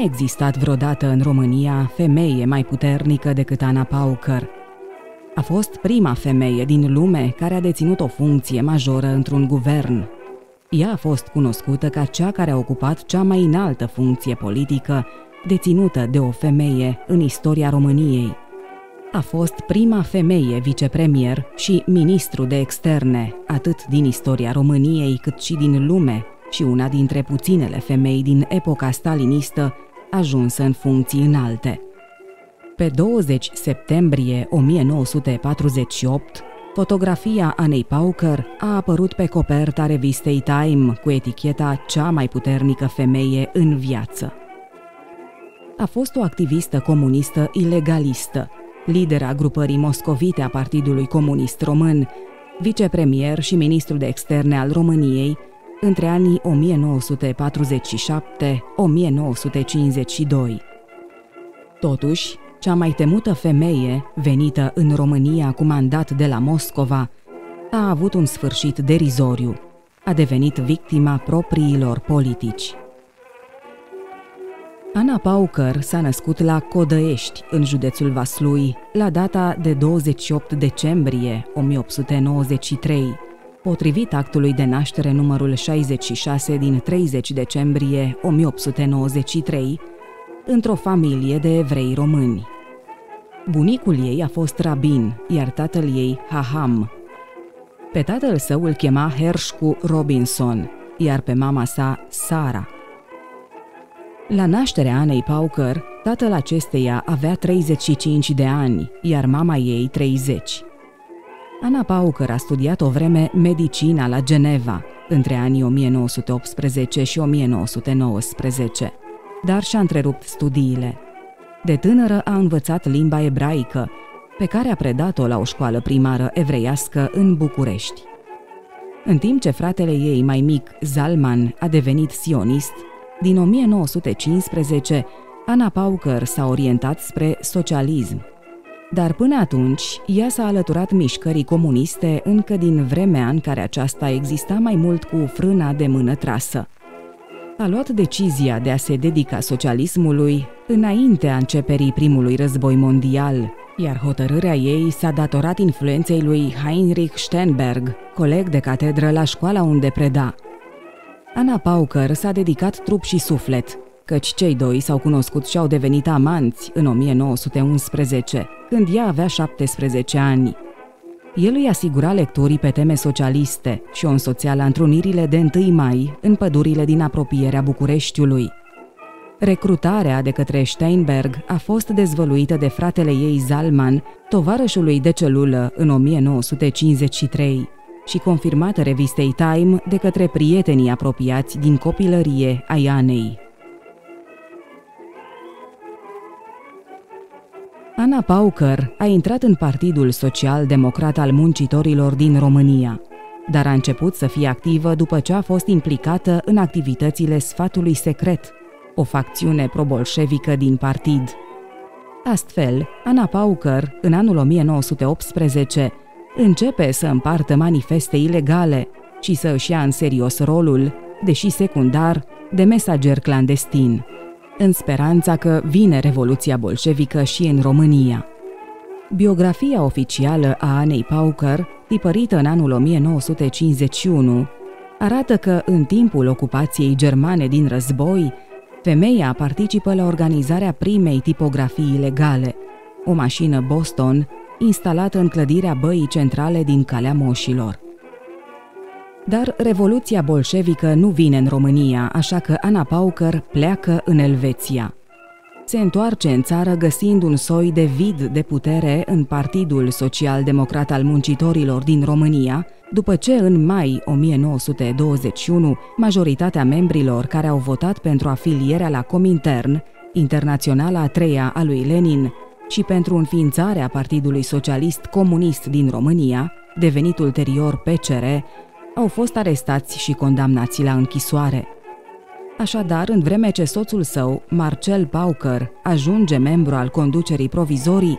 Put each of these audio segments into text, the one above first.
a existat vreodată în România femeie mai puternică decât Ana Pauker. A fost prima femeie din lume care a deținut o funcție majoră într-un guvern. Ea a fost cunoscută ca cea care a ocupat cea mai înaltă funcție politică deținută de o femeie în istoria României. A fost prima femeie vicepremier și ministru de externe, atât din istoria României cât și din lume, și una dintre puținele femei din epoca stalinistă ajunsă în funcții înalte. Pe 20 septembrie 1948, fotografia Anei Pauker a apărut pe coperta revistei Time cu eticheta Cea mai puternică femeie în viață. A fost o activistă comunistă ilegalistă, lidera grupării moscovite a Partidului Comunist Român, vicepremier și ministru de externe al României între anii 1947-1952. Totuși, cea mai temută femeie, venită în România cu mandat de la Moscova, a avut un sfârșit derizoriu. A devenit victima propriilor politici. Ana Paucăr s-a născut la Codăiești, în județul Vaslui, la data de 28 decembrie 1893, potrivit actului de naștere numărul 66 din 30 decembrie 1893, într-o familie de evrei români. Bunicul ei a fost rabin, iar tatăl ei Haham. Pe tatăl său îl chema Hershku Robinson, iar pe mama sa Sara. La nașterea Anei Pauker, tatăl acesteia avea 35 de ani, iar mama ei 30. Ana Pauker a studiat o vreme medicina la Geneva, între anii 1918 și 1919, dar și-a întrerupt studiile. De tânără a învățat limba ebraică, pe care a predat-o la o școală primară evreiască în București. În timp ce fratele ei mai mic, Zalman, a devenit sionist, din 1915, Ana Pauker s-a orientat spre socialism. Dar până atunci, ea s-a alăturat mișcării comuniste încă din vremea în care aceasta exista mai mult cu frâna de mână trasă. A luat decizia de a se dedica socialismului înaintea începerii primului război mondial, iar hotărârea ei s-a datorat influenței lui Heinrich Sternberg, coleg de catedră la școala unde preda. Ana Pauker s-a dedicat trup și suflet, căci cei doi s-au cunoscut și au devenit amanți în 1911, când ea avea 17 ani. El îi asigura lecturii pe teme socialiste și o însoțea la întrunirile de 1 mai în pădurile din apropierea Bucureștiului. Recrutarea de către Steinberg a fost dezvăluită de fratele ei Zalman, tovarășului de celulă, în 1953 și confirmată revistei Time de către prietenii apropiați din copilărie a Ianei. Ana Pauker a intrat în Partidul Social Democrat al Muncitorilor din România, dar a început să fie activă după ce a fost implicată în activitățile Sfatului Secret, o facțiune probolșevică din partid. Astfel, Ana Pauker, în anul 1918, începe să împartă manifeste ilegale și să își ia în serios rolul, deși secundar, de mesager clandestin, în speranța că vine Revoluția Bolșevică și în România. Biografia oficială a Anei Pauker, tipărită în anul 1951, arată că în timpul ocupației germane din război, femeia participă la organizarea primei tipografii legale, o mașină Boston instalată în clădirea băii centrale din Calea Moșilor. Dar Revoluția bolșevică nu vine în România, așa că Ana Pauker pleacă în Elveția. Se întoarce în țară găsind un soi de vid de putere în Partidul Social-Democrat al Muncitorilor din România, după ce în mai 1921 majoritatea membrilor care au votat pentru afilierea la Comintern, internaționala a treia a lui Lenin, și pentru înființarea Partidului Socialist Comunist din România, devenit ulterior PCR, au fost arestați și condamnați la închisoare. Așadar, în vreme ce soțul său, Marcel Pauker, ajunge membru al conducerii provizorii,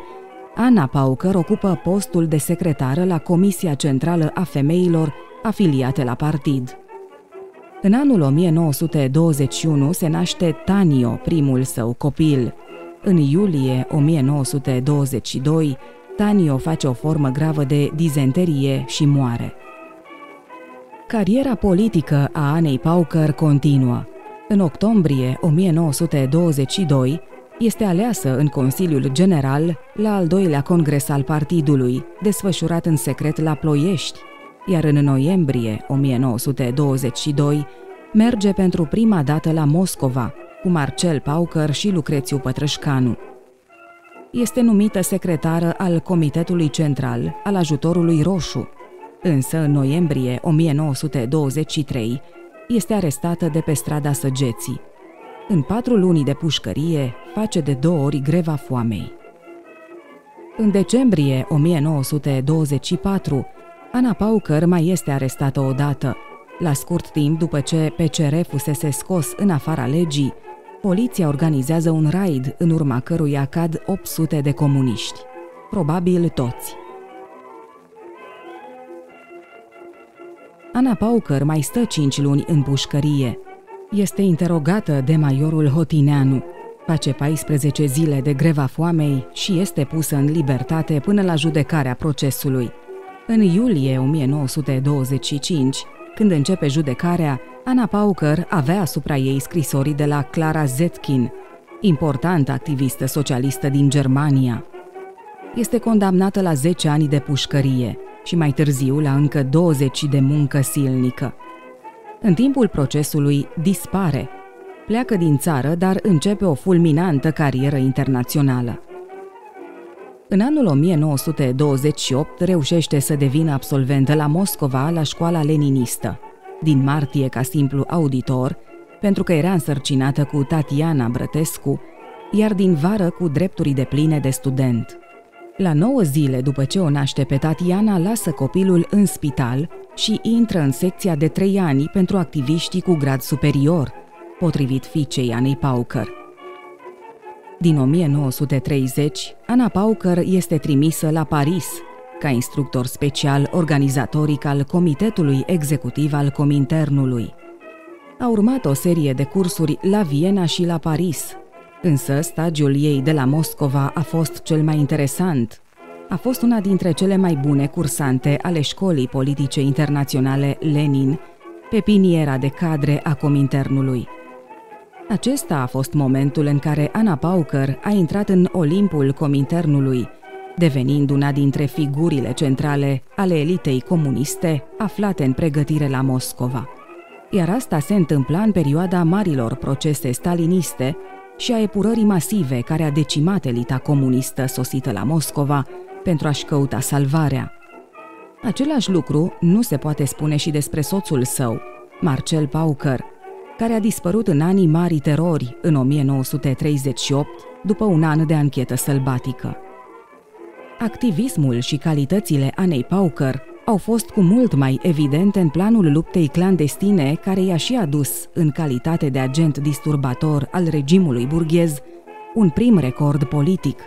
Ana Pauker ocupă postul de secretară la Comisia Centrală a Femeilor afiliate la partid. În anul 1921 se naște Tanio, primul său copil. În iulie 1922, Tanio face o formă gravă de dizenterie și moare. Cariera politică a Anei Pauker continuă. În octombrie 1922, este aleasă în Consiliul General la al doilea congres al partidului, desfășurat în secret la Ploiești, iar în noiembrie 1922 merge pentru prima dată la Moscova cu Marcel Pauker și Lucrețiu Pătrășcanu. Este numită secretară al Comitetului Central al Ajutorului Roșu, însă în noiembrie 1923 este arestată de pe strada Săgeții. În patru luni de pușcărie face de două ori greva foamei. În decembrie 1924, Ana Paucăr mai este arestată odată. La scurt timp după ce PCR fusese scos în afara legii, poliția organizează un raid în urma căruia cad 800 de comuniști. Probabil toți. Ana Paucăr mai stă cinci luni în pușcărie. Este interogată de majorul Hotineanu. Face 14 zile de greva foamei și este pusă în libertate până la judecarea procesului. În iulie 1925, când începe judecarea, Ana Pauker avea asupra ei scrisorii de la Clara Zetkin, importantă activistă socialistă din Germania. Este condamnată la 10 ani de pușcărie și mai târziu la încă 20 de muncă silnică. În timpul procesului dispare, pleacă din țară, dar începe o fulminantă carieră internațională. În anul 1928 reușește să devină absolventă la Moscova la școala leninistă. Din martie ca simplu auditor, pentru că era însărcinată cu Tatiana Brătescu, iar din vară cu drepturi de pline de student. La nouă zile după ce o naște pe Tatiana, lasă copilul în spital și intră în secția de trei ani pentru activiștii cu grad superior, potrivit fiicei Anei Pauker. Din 1930, Ana Pauker este trimisă la Paris ca instructor special organizatoric al Comitetului Executiv al Cominternului. A urmat o serie de cursuri la Viena și la Paris, însă stagiul ei de la Moscova a fost cel mai interesant. A fost una dintre cele mai bune cursante ale școlii politice internaționale Lenin, pe piniera de cadre a Cominternului. Acesta a fost momentul în care Ana Pauker a intrat în Olimpul Cominternului, devenind una dintre figurile centrale ale elitei comuniste aflate în pregătire la Moscova. Iar asta se întâmpla în perioada marilor procese staliniste și a epurării masive care a decimat elita comunistă sosită la Moscova pentru a-și căuta salvarea. Același lucru nu se poate spune și despre soțul său, Marcel Pauker, care a dispărut în anii mari terori în 1938, după un an de anchetă sălbatică. Activismul și calitățile Anei Pauker au fost cu mult mai evidente în planul luptei clandestine care i-a și adus, în calitate de agent disturbator al regimului burghez, un prim record politic.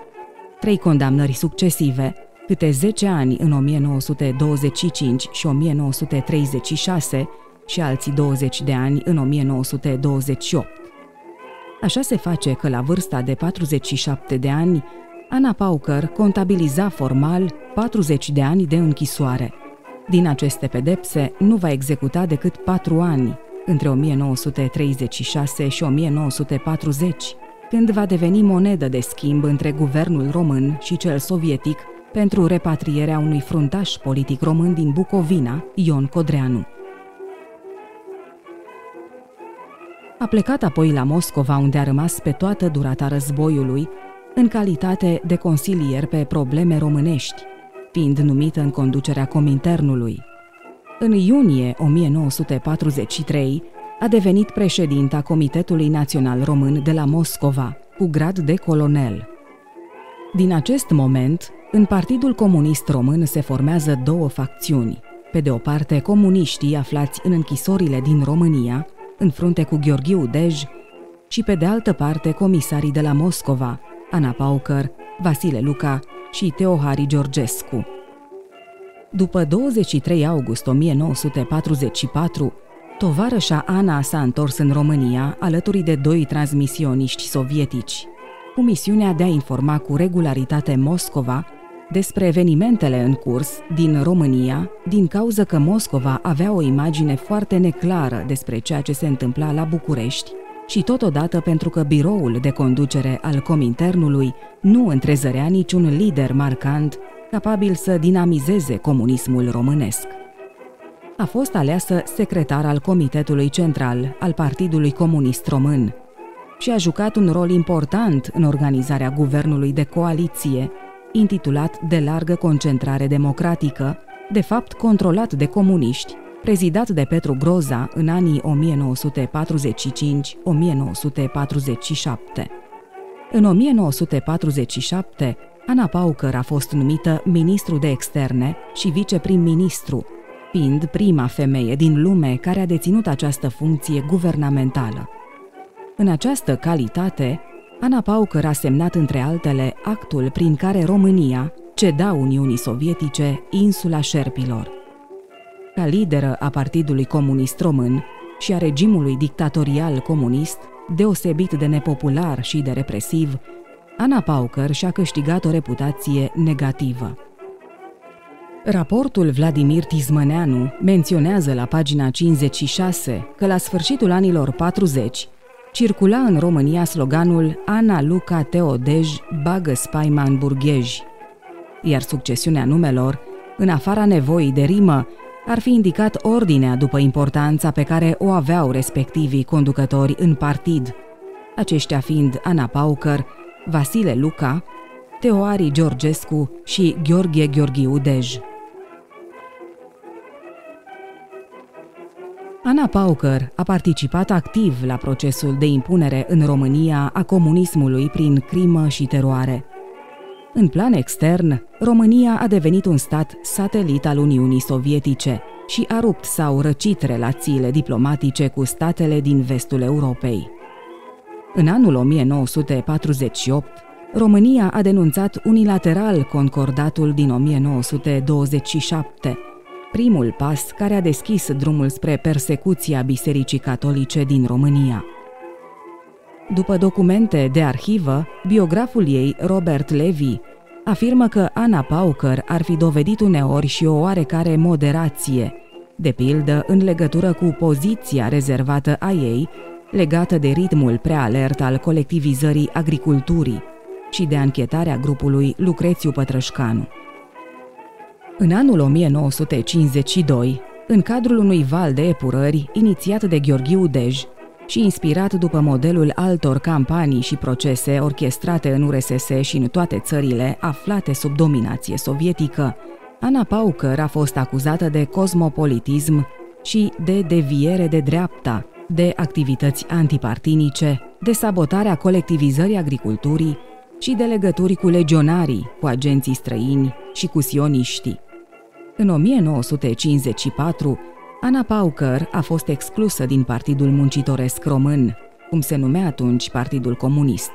Trei condamnări succesive, câte 10 ani în 1925 și 1936, și alții 20 de ani în 1928. Așa se face că la vârsta de 47 de ani, Ana Pauker contabiliza formal 40 de ani de închisoare. Din aceste pedepse nu va executa decât 4 ani, între 1936 și 1940, când va deveni monedă de schimb între guvernul român și cel sovietic pentru repatrierea unui fruntaș politic român din Bucovina, Ion Codreanu. A plecat apoi la Moscova, unde a rămas pe toată durata războiului, în calitate de consilier pe probleme românești, fiind numită în conducerea Cominternului. În iunie 1943 a devenit președinta Comitetului Național Român de la Moscova, cu grad de colonel. Din acest moment, în Partidul Comunist Român se formează două facțiuni. Pe de o parte, comuniștii aflați în închisorile din România, în frunte cu Gheorghiu Dej, și pe de altă parte comisarii de la Moscova, Ana Paucăr, Vasile Luca și Teohari Georgescu. După 23 august 1944, Tovarășa Ana s-a întors în România alături de doi transmisioniști sovietici, cu misiunea de a informa cu regularitate Moscova despre evenimentele în curs din România, din cauza că Moscova avea o imagine foarte neclară despre ceea ce se întâmpla la București și totodată pentru că biroul de conducere al Cominternului nu întrezărea niciun lider marcant capabil să dinamizeze comunismul românesc. A fost aleasă secretar al Comitetului Central al Partidului Comunist Român și a jucat un rol important în organizarea guvernului de coaliție, intitulat de largă concentrare democratică, de fapt controlat de comuniști, prezidat de Petru Groza în anii 1945-1947. În 1947, Ana Paucăr a fost numită ministru de externe și viceprim-ministru, fiind prima femeie din lume care a deținut această funcție guvernamentală. În această calitate, Ana Paucăr a semnat între altele actul prin care România ceda Uniunii Sovietice insula șerpilor. Ca lideră a Partidului Comunist Român și a regimului dictatorial comunist, deosebit de nepopular și de represiv, Ana Paucăr și-a câștigat o reputație negativă. Raportul Vladimir Tizmăneanu menționează la pagina 56 că la sfârșitul anilor 40 circula în România sloganul Ana Luca Teodej bagă spaima în burghezi, iar succesiunea numelor, în afara nevoii de rimă, ar fi indicat ordinea după importanța pe care o aveau respectivii conducători în partid, aceștia fiind Ana Paucăr, Vasile Luca, Teoari Georgescu și Gheorghe Gheorghiu Dej. Ana Paucăr a participat activ la procesul de impunere în România a comunismului prin crimă și teroare. În plan extern, România a devenit un stat satelit al Uniunii Sovietice și a rupt sau răcit relațiile diplomatice cu statele din vestul Europei. În anul 1948, România a denunțat unilateral concordatul din 1927, primul pas care a deschis drumul spre persecuția Bisericii Catolice din România. După documente de arhivă, biograful ei, Robert Levy, afirmă că Ana Paucăr ar fi dovedit uneori și o oarecare moderație, de pildă în legătură cu poziția rezervată a ei legată de ritmul prea alert al colectivizării agriculturii și de anchetarea grupului Lucrețiu Pătrășcanu. În anul 1952, în cadrul unui val de epurări inițiat de Gheorghiu Dej și inspirat după modelul altor campanii și procese orchestrate în URSS și în toate țările aflate sub dominație sovietică, Ana Paucăr a fost acuzată de cosmopolitism și de deviere de dreapta, de activități antipartinice, de sabotarea colectivizării agriculturii și de legături cu legionarii, cu agenții străini și cu sioniștii. În 1954, Ana Paucăr a fost exclusă din Partidul Muncitoresc Român, cum se numea atunci Partidul Comunist.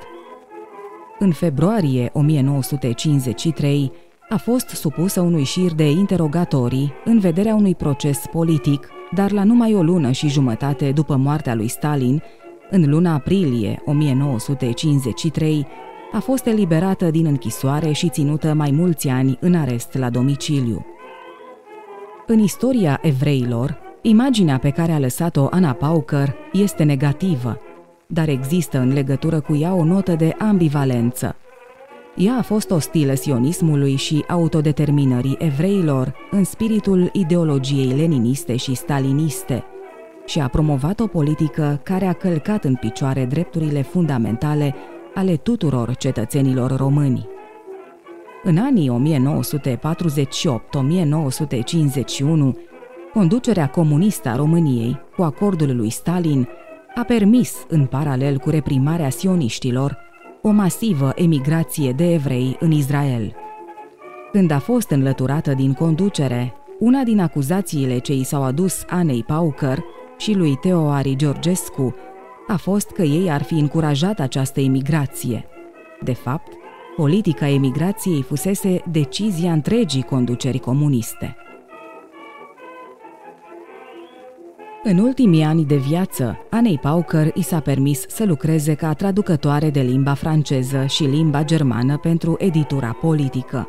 În februarie 1953, a fost supusă unui șir de interogatorii în vederea unui proces politic, dar la numai o lună și jumătate după moartea lui Stalin, în luna aprilie 1953, a fost eliberată din închisoare și ținută mai mulți ani în arest la domiciliu. În istoria evreilor, imaginea pe care a lăsat-o Ana Paucăr este negativă, dar există în legătură cu ea o notă de ambivalență. Ea a fost ostilă sionismului și autodeterminării evreilor în spiritul ideologiei leniniste și staliniste și a promovat o politică care a călcat în picioare drepturile fundamentale ale tuturor cetățenilor români. În anii 1948-1951, conducerea comunistă a României, cu acordul lui Stalin, a permis, în paralel cu reprimarea sioniștilor, o masivă emigrație de evrei în Israel. Când a fost înlăturată din conducere, una din acuzațiile ce i s-au adus Anei Paucăr și lui Teoari Georgescu a fost că ei ar fi încurajat această emigrație. De fapt, politica emigrației fusese decizia întregii conduceri comuniste. În ultimii ani de viață, Anei Pauker i s-a permis să lucreze ca traducătoare de limba franceză și limba germană pentru editura politică.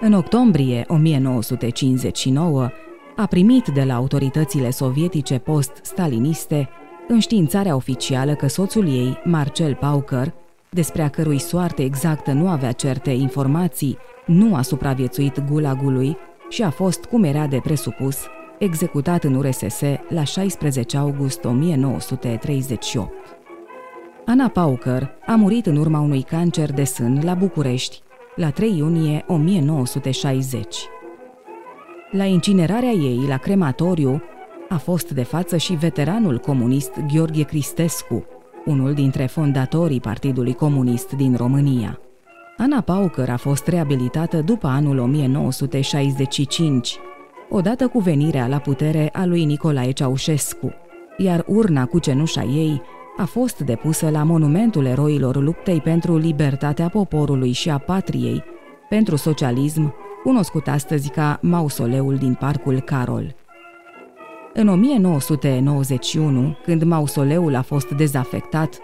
În octombrie 1959, a primit de la autoritățile sovietice post-staliniste înștiințarea oficială că soțul ei, Marcel Pauker, despre a cărui soarte exactă nu avea certe informații, nu a supraviețuit gulagului și a fost, cum era de presupus, executat în URSS la 16 august 1938. Ana Pauker a murit în urma unui cancer de sân la București, la 3 iunie 1960. La incinerarea ei la crematoriu a fost de față și veteranul comunist Gheorghe Cristescu, unul dintre fondatorii Partidului Comunist din România. Ana Paucăr a fost reabilitată după anul 1965, odată cu venirea la putere a lui Nicolae Ceaușescu, iar urna cu cenușa ei a fost depusă la monumentul eroilor luptei pentru libertatea poporului și a patriei, pentru socialism, cunoscut astăzi ca mausoleul din Parcul Carol. În 1991, când mausoleul a fost dezafectat,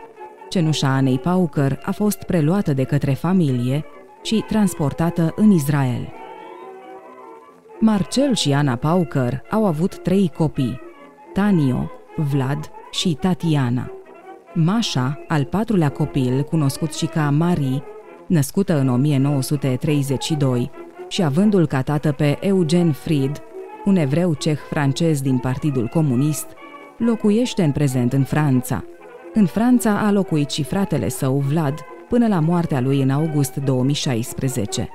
cenușa Anei Pauker a fost preluată de către familie și transportată în Israel. Marcel și Ana Pauker au avut trei copii, Tanio, Vlad și Tatiana. Mașa, al patrulea copil, cunoscut și ca Marie, născută în 1932 și avându-l ca tată pe Eugen Fried, un evreu ceh-francez din Partidul Comunist, locuiește în prezent în Franța. În Franța a locuit și fratele său, Vlad, până la moartea lui în august 2016.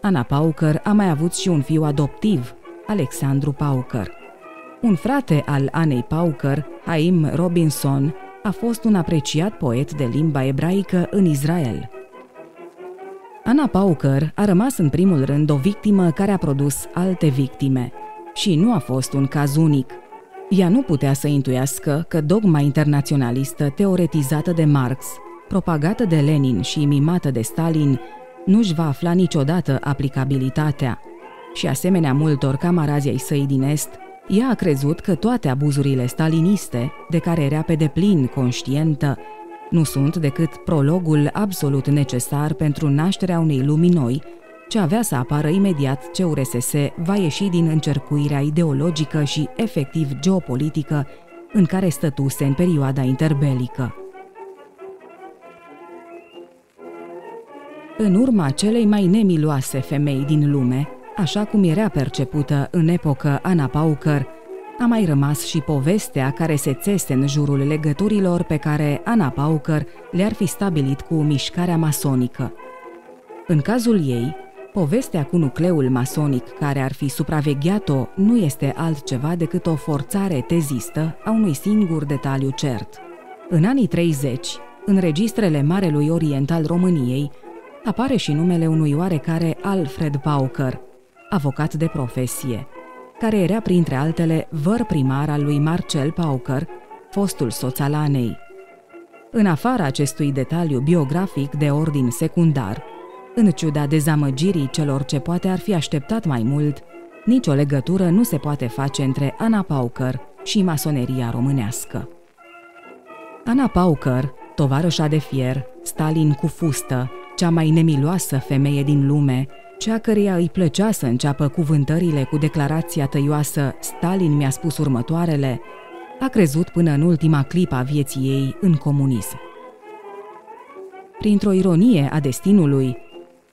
Ana Pauker a mai avut și un fiu adoptiv, Alexandru Pauker. Un frate al Anei Pauker, Haim Robinson, a fost un apreciat poet de limba ebraică în Israel. Ana Pauker a rămas în primul rând o victimă care a produs alte victime și nu a fost un caz unic. Ea nu putea să intuiască că dogma internaționalistă teoretizată de Marx, propagată de Lenin și mimată de Stalin, nu-și va afla niciodată aplicabilitatea. Și asemenea multor camarazi ai săi din Est, ea a crezut că toate abuzurile staliniste, de care era pe deplin conștientă, nu sunt decât prologul absolut necesar pentru nașterea unei lumi noi, ce avea să apară imediat ce URSS va ieși din încercuirea ideologică și efectiv geopolitică în care stătuse în perioada interbelică. În urma celei mai nemiloase femei din lume, așa cum era percepută în epocă Ana Pauker, a mai rămas și povestea care se țese în jurul legăturilor pe care Ana Pauker le-ar fi stabilit cu mișcarea masonică. În cazul ei, povestea cu nucleul masonic care ar fi supravegheat-o nu este altceva decât o forțare tezistă a unui singur detaliu cert. În anii 30, în registrele Marelui Orient al României, apare și numele unui oarecare Alfred Pauker, avocat de profesie, care era printre altele văr primar al lui Marcel Pauker, fostul soț al Anei. În afara acestui detaliu biografic de ordin secundar, în ciuda dezamăgirii celor ce poate ar fi așteptat mai mult, nicio legătură nu se poate face între Ana Pauker și masoneria românească. Ana Pauker, tovarășa de fier, Stalin cu fustă, cea mai nemiloasă femeie din lume, cea căreia îi plăcea să înceapă cuvântările cu declarația tăioasă Stalin mi-a spus următoarele, a crezut până în ultima clipă a vieții ei în comunism. Printr-o ironie a destinului,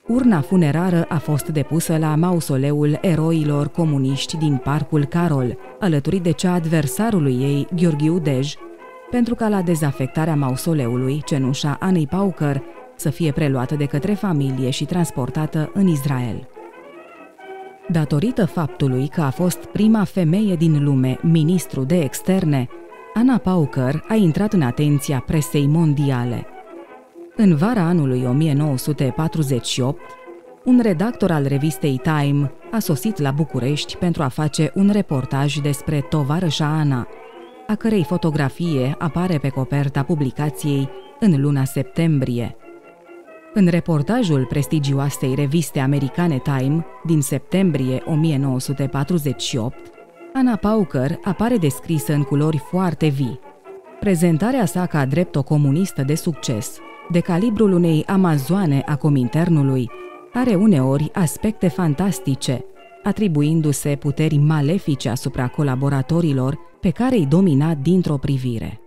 urna funerară a fost depusă la mausoleul eroilor comuniști din Parcul Carol, alături de cea adversarului ei, Gheorghiu Dej, pentru ca la dezafectarea mausoleului, cenușa Anei Paucăr să fie preluată de către familie și transportată în Israel. Datorită faptului că a fost prima femeie din lume ministru de externe, Ana Pauker a intrat în atenția presei mondiale. În vara anului 1948, un redactor al revistei Time a sosit la București pentru a face un reportaj despre tovarășa Ana, a cărei fotografie apare pe coperta publicației în luna septembrie. În reportajul prestigioasei reviste americane Time din septembrie 1948, Ana Pauker apare descrisă în culori foarte vii. Prezentarea sa ca drept o comunistă de succes, de calibrul unei amazoane a cominternului, are uneori aspecte fantastice, atribuindu-se puteri malefice asupra colaboratorilor pe care îi domina dintr-o privire.